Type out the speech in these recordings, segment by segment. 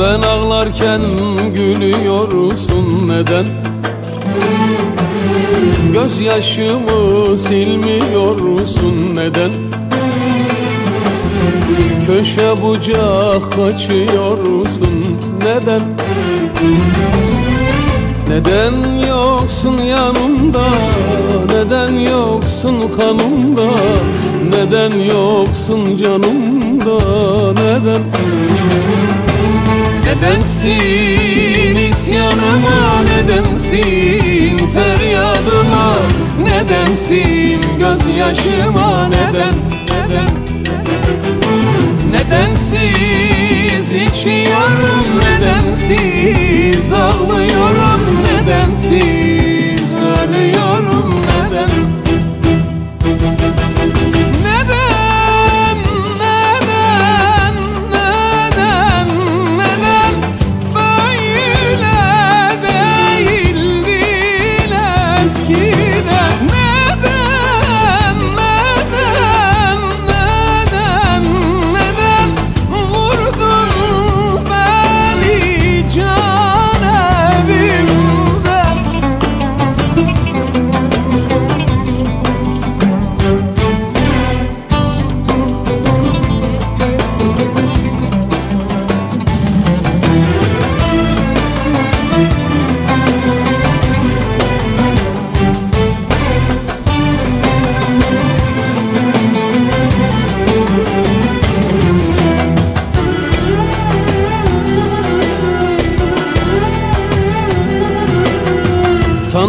Ben ağlarken gülüyorsun neden? Gözyaşımı silmiyorsun neden? Köşe bucak kaçıyorsun neden? Neden yoksun yanımda? Neden yoksun kanımda? Neden yoksun canımda? Neden Nedensin isyanıma Nedensin feryadıma Nedensin gözyaşıma Neden Neden? Nedensiz içiyorum Nedensiz ağlıyorum Nedensiz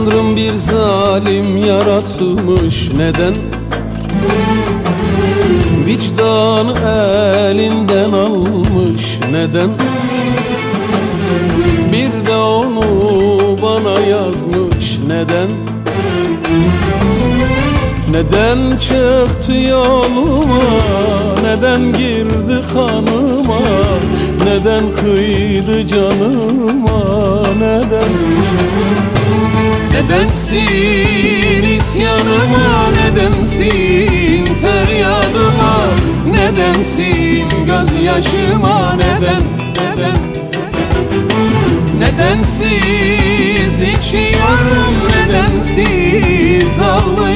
Tanrım bir zalim yaratmış. Neden? Vicdanı elinden almış. Neden? Bir de onu bana yazmış. Neden? Neden çıktı yoluma? Neden girdi kanıma? Neden kıydı canıma? Neden Nedensin isyanıma Nedensin feryadıma Nedensin gözyaşıma Neden Neden? Nedensiz içiyorum Nedensiz ağlıyorum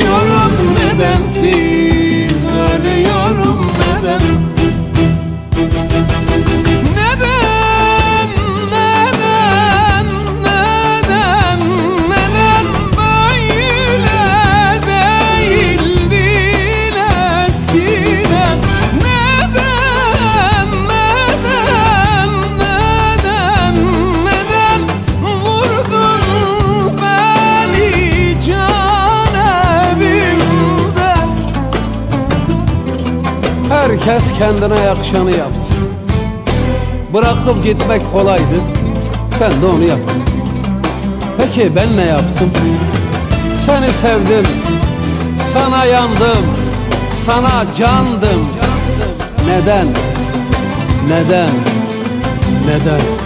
Herkes kendine yakışanı yaptı. Bırakıp gitmek kolaydı. Sen de onu yaptın. Peki ben ne yaptım? Seni sevdim. Sana yandım. Sana candım. Neden? Neden? Neden?